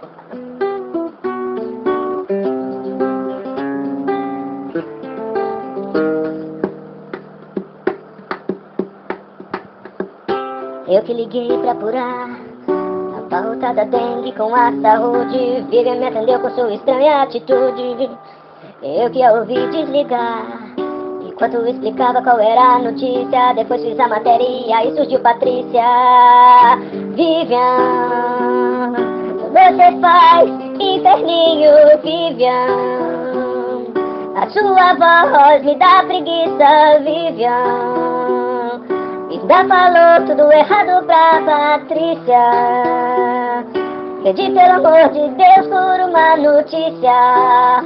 Eu que liguei pra apurar a pauta da dengue com a saúde. Vivian me atendeu com sua estranha atitude. Eu que a ouvi desligar. Enquanto explicava qual era a notícia, depois fiz a matéria e surgiu Patrícia. Vivian, você faz inferninho, Vivian. A sua voz me dá preguiça, Vivian. Ainda falou tudo errado pra Patrícia Pedi pelo amor de Deus por uma notícia